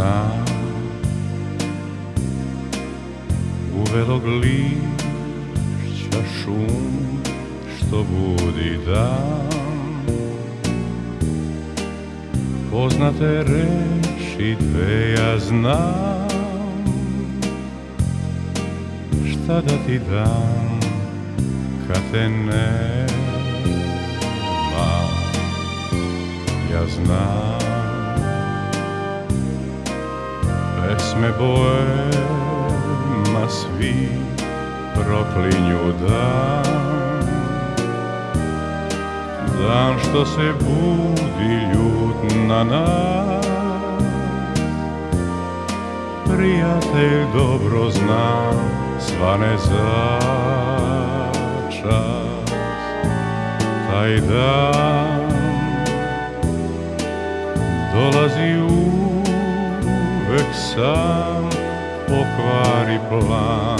zna U velog lišća šum što budi dan. Poznate reči dve ja znam. Šta da ti dam kad te nema? Ja znam. Pesme boje ma svi proklinju dan Dan što se budi ljut na nas. Prijatelj dobro zna svane začas Taj dan dolazi uvek sam pokvari plan.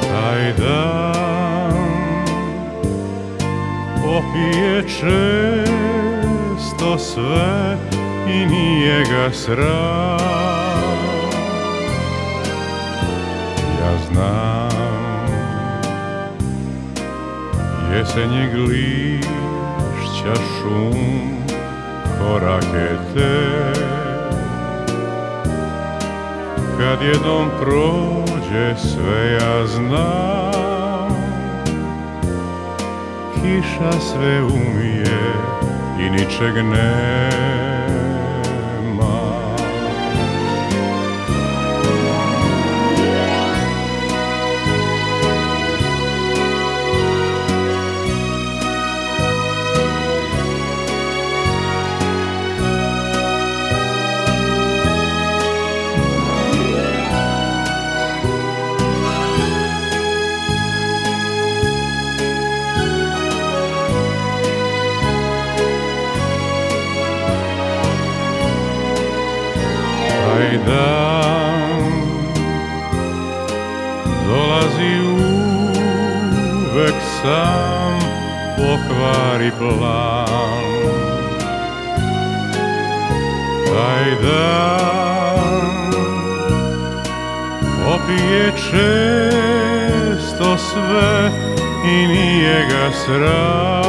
Taj dan popije često sve i nije ga sram. Ja znam jesenjeg lišća šum korake te. Kad jednom prođe sve ja znam Kiša sve umije i ničeg ne taj dan dolazi uvek sam pokvari plan. Taj dan popije često sve i nije ga sram.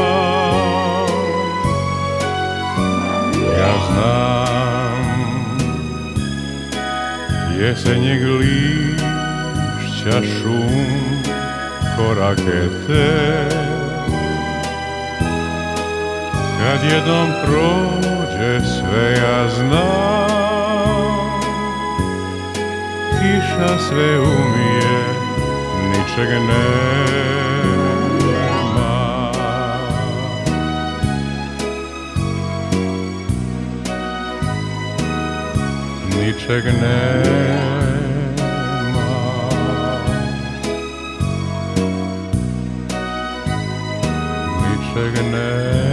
Ja znam jesenjeg lišća šum korake te kad jednom prođe sve ja znam kiša sve umije ničeg nema ničeg nema ničeg nema